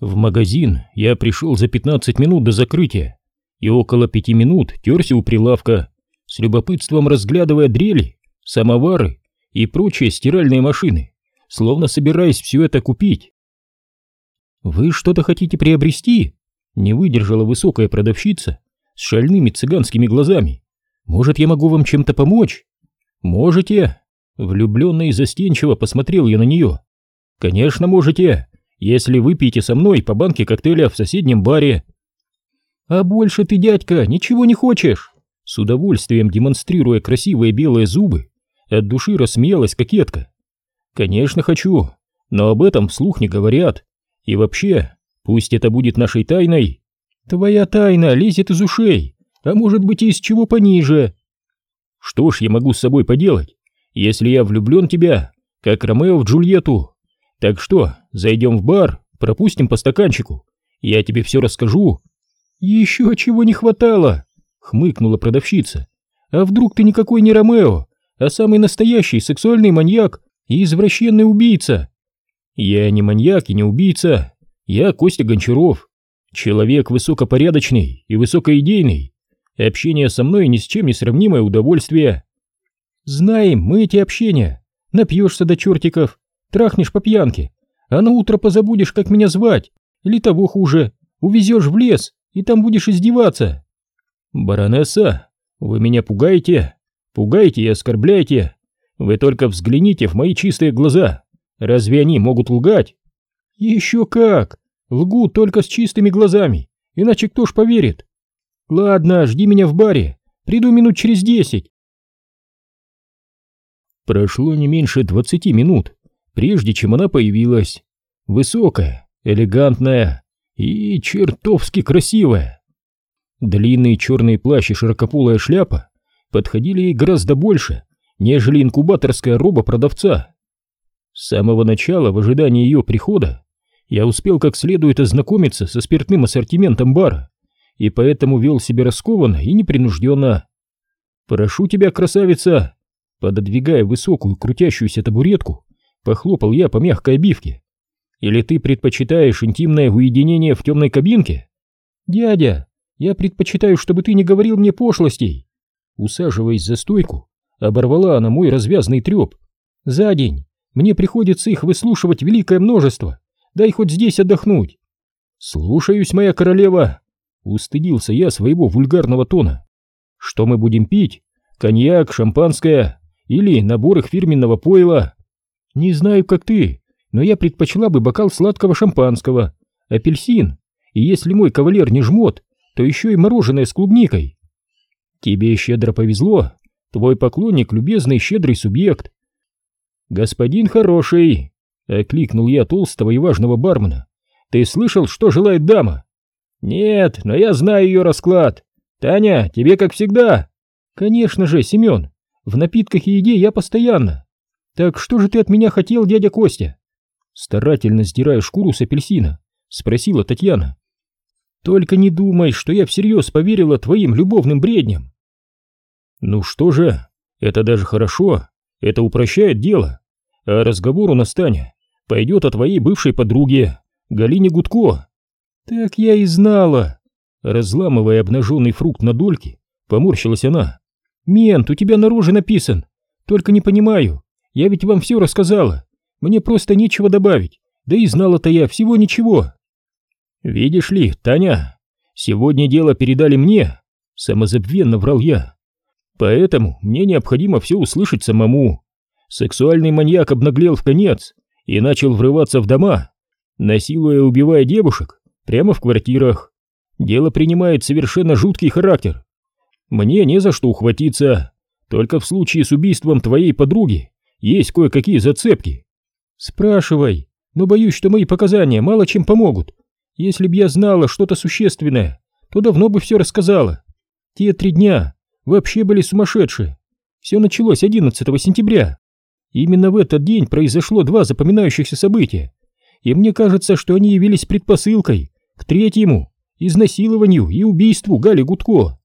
В магазин я пришел за 15 минут до закрытия и около пяти минут терся у прилавка, с любопытством разглядывая дрели, самовары и прочие стиральные машины, словно собираясь все это купить. «Вы что-то хотите приобрести?» — не выдержала высокая продавщица с шальными цыганскими глазами. «Может, я могу вам чем-то помочь?» «Можете?» — влюбленно и застенчиво посмотрел я на нее. «Конечно, можете!» Если выпьете со мной по банке коктейля в соседнем баре. А больше ты, дядька, ничего не хочешь? С удовольствием демонстрируя красивые белые зубы, от души рассмеялась кокетка. Конечно, хочу, но об этом вслух не говорят. И вообще, пусть это будет нашей тайной. Твоя тайна лезет из ушей, а может быть и из чего пониже. Что ж я могу с собой поделать, если я влюблен в тебя, как Ромео в Джульетту? Так что, зайдем в бар, пропустим по стаканчику. Я тебе все расскажу. Еще чего не хватало, хмыкнула продавщица. А вдруг ты никакой не Ромео, а самый настоящий сексуальный маньяк и извращенный убийца? Я не маньяк и не убийца. Я Костя Гончаров. Человек высокопорядочный и высокоидейный. Общение со мной ни с чем не сравнимое удовольствие. Знаем мы эти общения. Напьешься до чертиков, трахнешь по пьянке, а на утро позабудешь, как меня звать, или того хуже, увезешь в лес, и там будешь издеваться. Баронесса, вы меня пугаете, пугаете и оскорбляете. Вы только взгляните в мои чистые глаза. Разве они могут лгать? Еще как! Лгу только с чистыми глазами, иначе кто ж поверит? Ладно, жди меня в баре, приду минут через десять. Прошло не меньше двадцати минут, прежде чем она появилась. Высокая, элегантная и чертовски красивая. Длинный черный плащ и широкополая шляпа подходили ей гораздо больше, нежели инкубаторская роба продавца. С самого начала, в ожидании ее прихода, я успел как следует ознакомиться со спиртным ассортиментом бара, и поэтому вел себя раскованно и непринужденно. «Прошу тебя, красавица!» Пододвигая высокую крутящуюся табуретку, Похлопал я по мягкой обивке. Или ты предпочитаешь интимное уединение в темной кабинке? Дядя, я предпочитаю, чтобы ты не говорил мне пошлостей. Усаживаясь за стойку, оборвала она мой развязный треп. За день мне приходится их выслушивать великое множество. Дай хоть здесь отдохнуть. Слушаюсь, моя королева. Устыдился я своего вульгарного тона. Что мы будем пить? Коньяк, шампанское или набор их фирменного пойла? Не знаю, как ты, но я предпочла бы бокал сладкого шампанского, апельсин, и если мой кавалер не жмот, то еще и мороженое с клубникой. Тебе щедро повезло, твой поклонник любезный щедрый субъект. Господин хороший, окликнул я толстого и важного бармена. Ты слышал, что желает дама? Нет, но я знаю ее расклад. Таня, тебе как всегда. Конечно же, Семен, в напитках и еде я постоянно. «Так что же ты от меня хотел, дядя Костя?» Старательно сдирая шкуру с апельсина, спросила Татьяна. «Только не думай, что я всерьез поверила твоим любовным бредням». «Ну что же, это даже хорошо, это упрощает дело. А разговор у нас, Таня, пойдет о твоей бывшей подруге, Галине Гудко». «Так я и знала!» Разламывая обнаженный фрукт на дольки, поморщилась она. «Мент, у тебя на написан. Только не понимаю, я ведь вам все рассказала. Мне просто нечего добавить. Да и знала-то я всего ничего. Видишь ли, Таня, сегодня дело передали мне, самозабвенно врал я. Поэтому мне необходимо все услышать самому. Сексуальный маньяк обнаглел в конец и начал врываться в дома, насилуя и убивая девушек прямо в квартирах. Дело принимает совершенно жуткий характер. Мне не за что ухватиться, только в случае с убийством твоей подруги есть кое-какие зацепки. Спрашивай, но боюсь, что мои показания мало чем помогут. Если б я знала что-то существенное, то давно бы все рассказала. Те три дня вообще были сумасшедшие. Все началось 11 сентября. Именно в этот день произошло два запоминающихся события. И мне кажется, что они явились предпосылкой к третьему, изнасилованию и убийству Гали Гудко.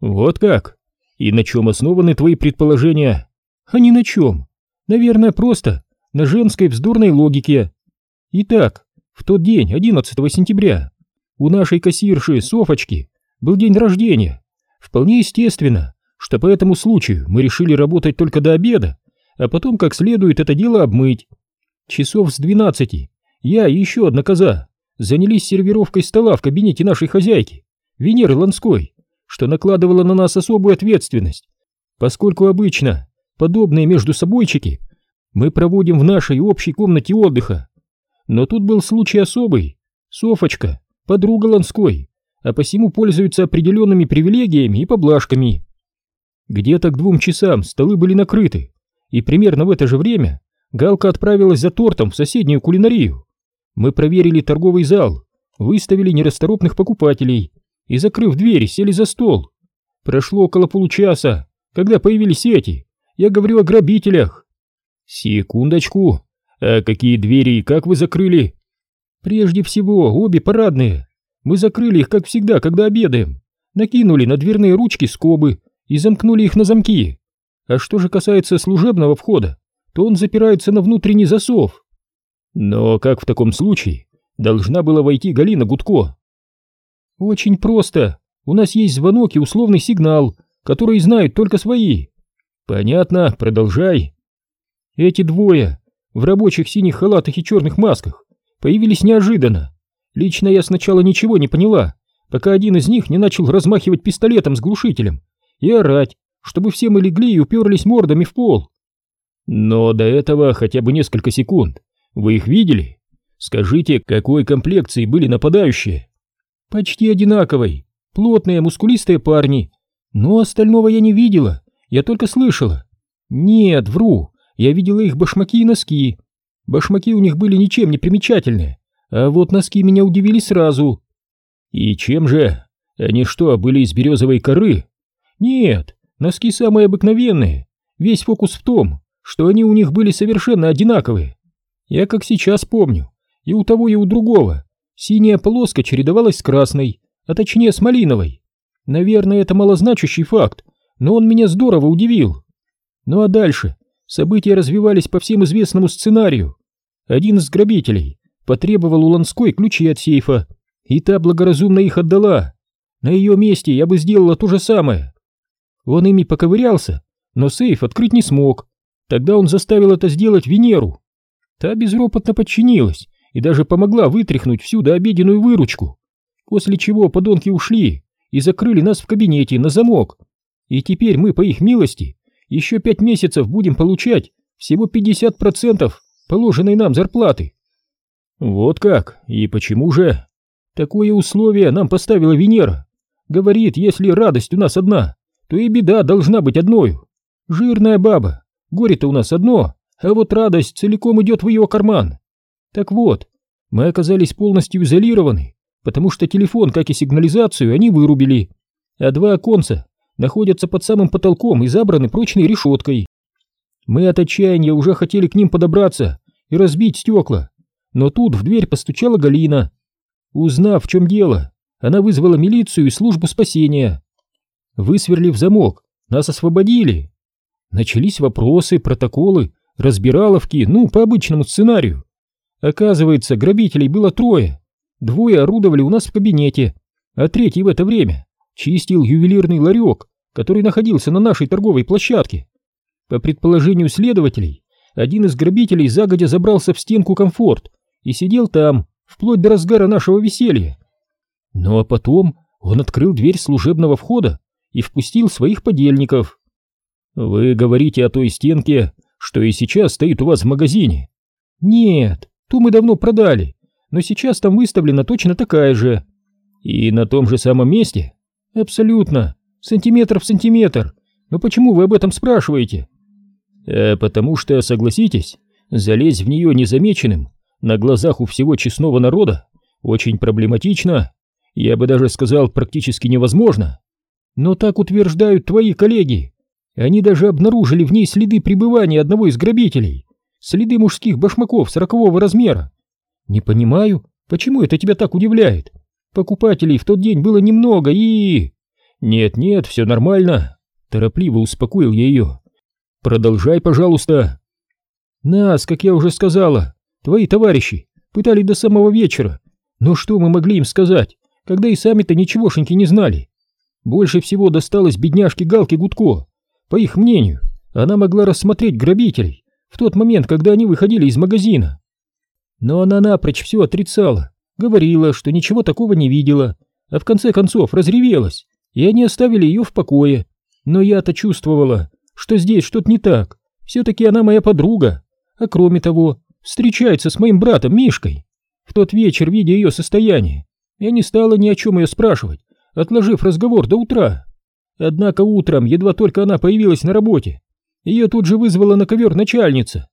Вот как? И на чем основаны твои предположения? А ни на чем. Наверное, просто на женской вздорной логике. Итак, В тот день, 11 сентября, у нашей кассирши Софочки был день рождения. Вполне естественно, что по этому случаю мы решили работать только до обеда, а потом как следует это дело обмыть. Часов с 12 я и еще одна коза занялись сервировкой стола в кабинете нашей хозяйки, Венеры Ланской, что накладывало на нас особую ответственность, поскольку обычно подобные между собойчики мы проводим в нашей общей комнате отдыха. Но тут был случай особый. Софочка, подруга Ланской, а посему пользуется определенными привилегиями и поблажками. Где-то к двум часам столы были накрыты, и примерно в это же время Галка отправилась за тортом в соседнюю кулинарию. Мы проверили торговый зал, выставили нерасторопных покупателей и, закрыв двери, сели за стол. Прошло около получаса, когда появились эти. Я говорю о грабителях. Секундочку. А какие двери и как вы закрыли? Прежде всего, обе парадные. Мы закрыли их, как всегда, когда обедаем. Накинули на дверные ручки скобы и замкнули их на замки. А что же касается служебного входа, то он запирается на внутренний засов. Но как в таком случае должна была войти Галина Гудко? Очень просто. У нас есть звонок и условный сигнал, который знают только свои. Понятно, продолжай. Эти двое в рабочих синих халатах и черных масках появились неожиданно. Лично я сначала ничего не поняла, пока один из них не начал размахивать пистолетом с глушителем и орать, чтобы все мы легли и уперлись мордами в пол. Но до этого хотя бы несколько секунд. Вы их видели? Скажите, какой комплекции были нападающие? Почти одинаковой. Плотные, мускулистые парни. Но остального я не видела, я только слышала. Нет, вру, я видела их башмаки и носки. Башмаки у них были ничем не примечательные, а вот носки меня удивили сразу. И чем же? Они что, были из березовой коры? Нет, носки самые обыкновенные. Весь фокус в том, что они у них были совершенно одинаковые. Я как сейчас помню, и у того, и у другого. Синяя полоска чередовалась с красной, а точнее с малиновой. Наверное, это малозначащий факт, но он меня здорово удивил. Ну а дальше события развивались по всем известному сценарию. Один из грабителей потребовал у Ланской ключи от сейфа, и та благоразумно их отдала. На ее месте я бы сделала то же самое. Он ими поковырялся, но сейф открыть не смог. Тогда он заставил это сделать Венеру. Та безропотно подчинилась и даже помогла вытряхнуть всю дообеденную выручку, после чего подонки ушли и закрыли нас в кабинете на замок. И теперь мы, по их милости, еще пять месяцев будем получать всего 50% положенной нам зарплаты. Вот как? И почему же? Такое условие нам поставила Венера. Говорит, если радость у нас одна, то и беда должна быть одной. Жирная баба, горе-то у нас одно, а вот радость целиком идет в ее карман. Так вот, мы оказались полностью изолированы, потому что телефон, как и сигнализацию, они вырубили, а два оконца находятся под самым потолком и забраны прочной решеткой. Мы от отчаяния уже хотели к ним подобраться и разбить стекла, но тут в дверь постучала Галина. Узнав, в чем дело, она вызвала милицию и службу спасения. Высверлив замок, нас освободили. Начались вопросы, протоколы, разбираловки, ну, по обычному сценарию. Оказывается, грабителей было трое. Двое орудовали у нас в кабинете, а третий в это время чистил ювелирный ларек, который находился на нашей торговой площадке. По предположению следователей, один из грабителей загодя забрался в стенку комфорт и сидел там, вплоть до разгара нашего веселья. Ну а потом он открыл дверь служебного входа и впустил своих подельников. Вы говорите о той стенке, что и сейчас стоит у вас в магазине? Нет, ту мы давно продали, но сейчас там выставлена точно такая же. И на том же самом месте? Абсолютно. Сантиметр в сантиметр. Но почему вы об этом спрашиваете? А потому что, согласитесь, залезть в нее незамеченным на глазах у всего честного народа очень проблематично. Я бы даже сказал, практически невозможно. Но так утверждают твои коллеги. Они даже обнаружили в ней следы пребывания одного из грабителей. Следы мужских башмаков сорокового размера. Не понимаю, почему это тебя так удивляет? Покупателей в тот день было немного и... Нет-нет, все нормально. Торопливо успокоил я ее. Продолжай, пожалуйста. Нас, как я уже сказала, твои товарищи пытали до самого вечера. Но что мы могли им сказать, когда и сами-то ничегошеньки не знали? Больше всего досталось бедняжке Галке Гудко. По их мнению, она могла рассмотреть грабителей в тот момент, когда они выходили из магазина. Но она напрочь все отрицала, говорила, что ничего такого не видела, а в конце концов разревелась, и они оставили ее в покое. Но я-то чувствовала, что здесь что-то не так. Все-таки она моя подруга, а кроме того, встречается с моим братом Мишкой. В тот вечер, видя ее состояние, я не стала ни о чем ее спрашивать, отложив разговор до утра. Однако утром, едва только она появилась на работе, ее тут же вызвала на ковер начальница.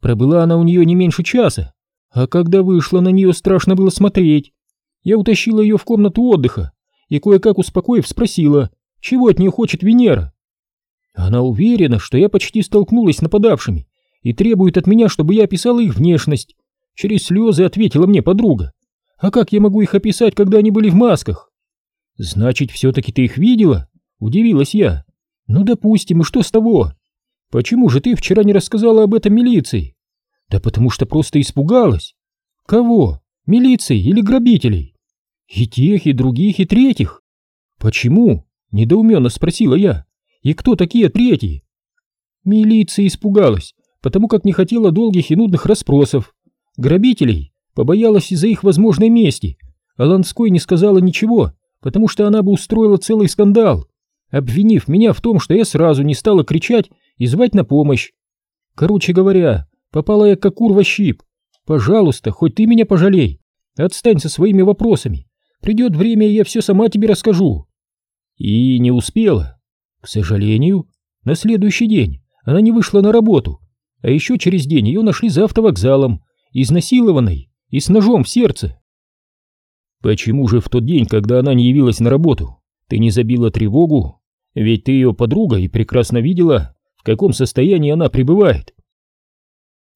Пробыла она у нее не меньше часа, а когда вышла, на нее страшно было смотреть. Я утащила ее в комнату отдыха и кое-как успокоив спросила, чего от нее хочет Венера. Она уверена, что я почти столкнулась с нападавшими и требует от меня, чтобы я описала их внешность. Через слезы ответила мне подруга. А как я могу их описать, когда они были в масках? Значит, все-таки ты их видела? Удивилась я. Ну, допустим, и что с того? Почему же ты вчера не рассказала об этом милиции? Да потому что просто испугалась. Кого? Милиции или грабителей? И тех, и других, и третьих. Почему? Недоуменно спросила я. И кто такие третьи? Милиция испугалась, потому как не хотела долгих и нудных расспросов. Грабителей побоялась из-за их возможной мести, а Ланской не сказала ничего, потому что она бы устроила целый скандал, обвинив меня в том, что я сразу не стала кричать и звать на помощь. Короче говоря, попала я как кур во щип. Пожалуйста, хоть ты меня пожалей. Отстань со своими вопросами. Придет время, и я все сама тебе расскажу. И не успела. К сожалению, на следующий день она не вышла на работу, а еще через день ее нашли за автовокзалом, изнасилованной и с ножом в сердце. Почему же в тот день, когда она не явилась на работу, ты не забила тревогу? Ведь ты ее подруга и прекрасно видела, в каком состоянии она пребывает.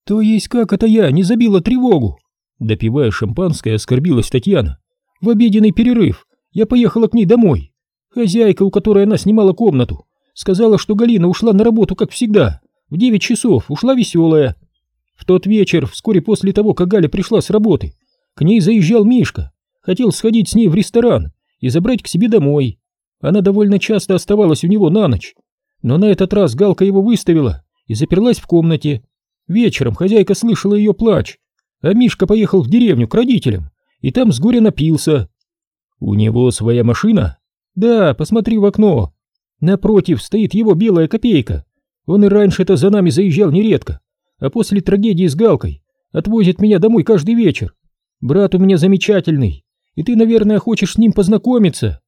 То есть как это я не забила тревогу? Допивая шампанское, оскорбилась Татьяна. В обеденный перерыв я поехала к ней домой. Хозяйка, у которой она снимала комнату, сказала, что Галина ушла на работу, как всегда, в девять часов ушла веселая. В тот вечер, вскоре после того, как Галя пришла с работы, к ней заезжал Мишка. Хотел сходить с ней в ресторан и забрать к себе домой. Она довольно часто оставалась у него на ночь. Но на этот раз Галка его выставила и заперлась в комнате. Вечером хозяйка слышала ее плач, а Мишка поехал в деревню к родителям и там с горя напился. У него своя машина? Да, посмотри в окно. Напротив стоит его белая копейка. Он и раньше-то за нами заезжал нередко, а после трагедии с Галкой отвозит меня домой каждый вечер. Брат у меня замечательный, и ты, наверное, хочешь с ним познакомиться.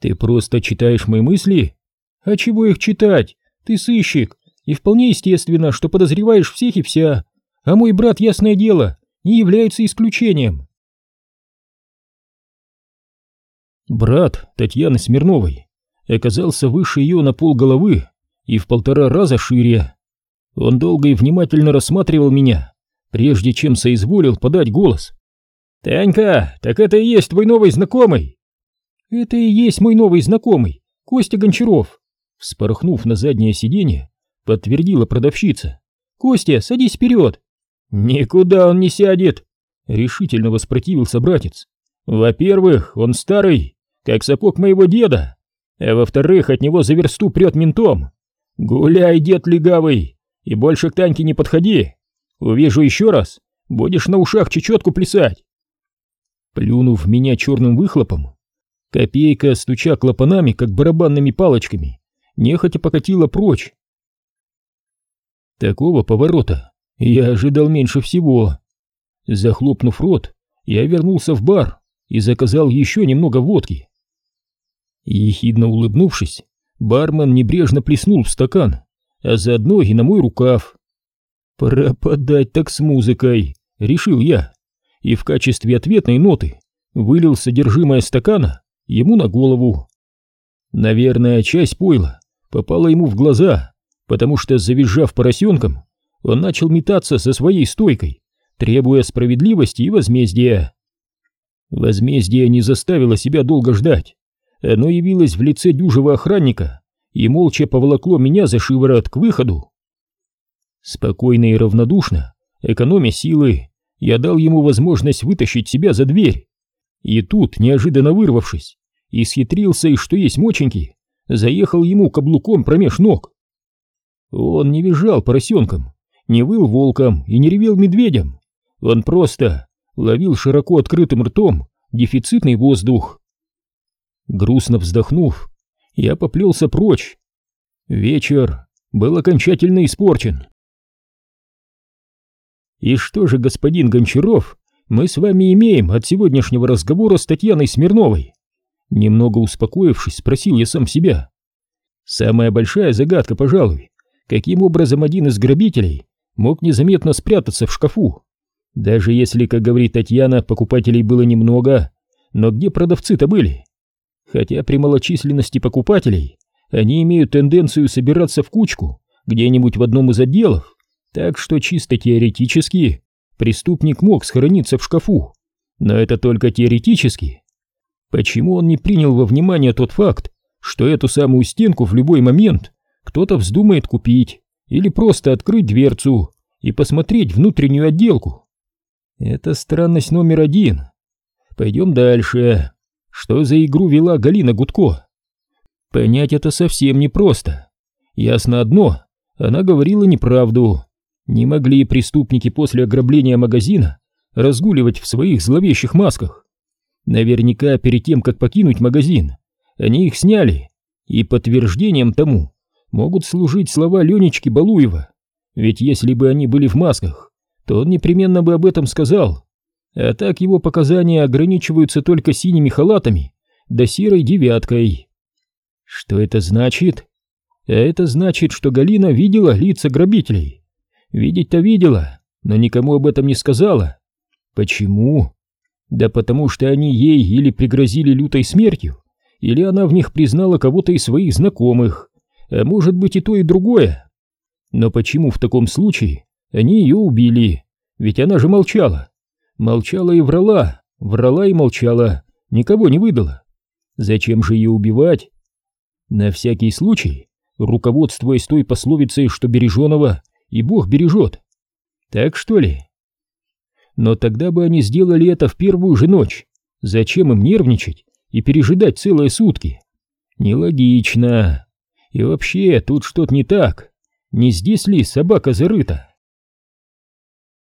Ты просто читаешь мои мысли? А чего их читать? Ты сыщик, и вполне естественно, что подозреваешь всех и вся. А мой брат, ясное дело, не является исключением. Брат Татьяны Смирновой оказался выше ее на пол головы и в полтора раза шире. Он долго и внимательно рассматривал меня, прежде чем соизволил подать голос. «Танька, так это и есть твой новый знакомый!» «Это и есть мой новый знакомый, Костя Гончаров!» Вспорхнув на заднее сиденье, подтвердила продавщица. «Костя, садись вперед!» «Никуда он не сядет!» Решительно воспротивился братец. «Во-первых, он старый, как сапог моего деда, а во-вторых, от него за версту прет ментом. «Гуляй, дед легавый, и больше к Таньке не подходи. Увижу еще раз, будешь на ушах чечетку плясать». Плюнув меня черным выхлопом, копейка, стуча клапанами, как барабанными палочками, нехотя покатила прочь. Такого поворота я ожидал меньше всего. Захлопнув рот, я вернулся в бар и заказал еще немного водки. Ехидно улыбнувшись, Бармен небрежно плеснул в стакан, а заодно и на мой рукав. «Пропадать так с музыкой», — решил я, и в качестве ответной ноты вылил содержимое стакана ему на голову. Наверное, часть пойла попала ему в глаза, потому что, завизжав поросенком, он начал метаться со своей стойкой, требуя справедливости и возмездия. Возмездие не заставило себя долго ждать. Оно явилось в лице дюжего охранника и молча поволокло меня за шиворот к выходу. Спокойно и равнодушно, экономя силы, я дал ему возможность вытащить себя за дверь. И тут, неожиданно вырвавшись, исхитрился и что есть моченьки, заехал ему каблуком промеж ног. Он не визжал поросенком, не выл волком и не ревел медведем. Он просто ловил широко открытым ртом дефицитный воздух. Грустно вздохнув, я поплелся прочь. Вечер был окончательно испорчен. И что же, господин Гончаров, мы с вами имеем от сегодняшнего разговора с Татьяной Смирновой? Немного успокоившись, спросил я сам себя. Самая большая загадка, пожалуй, каким образом один из грабителей мог незаметно спрятаться в шкафу. Даже если, как говорит Татьяна, покупателей было немного, но где продавцы-то были? Хотя при малочисленности покупателей они имеют тенденцию собираться в кучку где-нибудь в одном из отделов, так что чисто теоретически преступник мог схорониться в шкафу. Но это только теоретически. Почему он не принял во внимание тот факт, что эту самую стенку в любой момент кто-то вздумает купить или просто открыть дверцу и посмотреть внутреннюю отделку? Это странность номер один. Пойдем дальше. Что за игру вела Галина Гудко? Понять это совсем непросто. Ясно одно, она говорила неправду. Не могли преступники после ограбления магазина разгуливать в своих зловещих масках. Наверняка перед тем, как покинуть магазин, они их сняли, и подтверждением тому могут служить слова Ленечки Балуева. Ведь если бы они были в масках, то он непременно бы об этом сказал. А так его показания ограничиваются только синими халатами да серой девяткой. Что это значит? А это значит, что Галина видела лица грабителей. Видеть-то видела, но никому об этом не сказала. Почему? Да потому что они ей или пригрозили лютой смертью, или она в них признала кого-то из своих знакомых, может быть и то, и другое. Но почему в таком случае они ее убили? Ведь она же молчала. Молчала и врала, врала и молчала, никого не выдала. Зачем же ее убивать? На всякий случай, руководствуясь той пословицей, что береженого и Бог бережет. Так что ли? Но тогда бы они сделали это в первую же ночь. Зачем им нервничать и пережидать целые сутки? Нелогично. И вообще, тут что-то не так. Не здесь ли собака зарыта?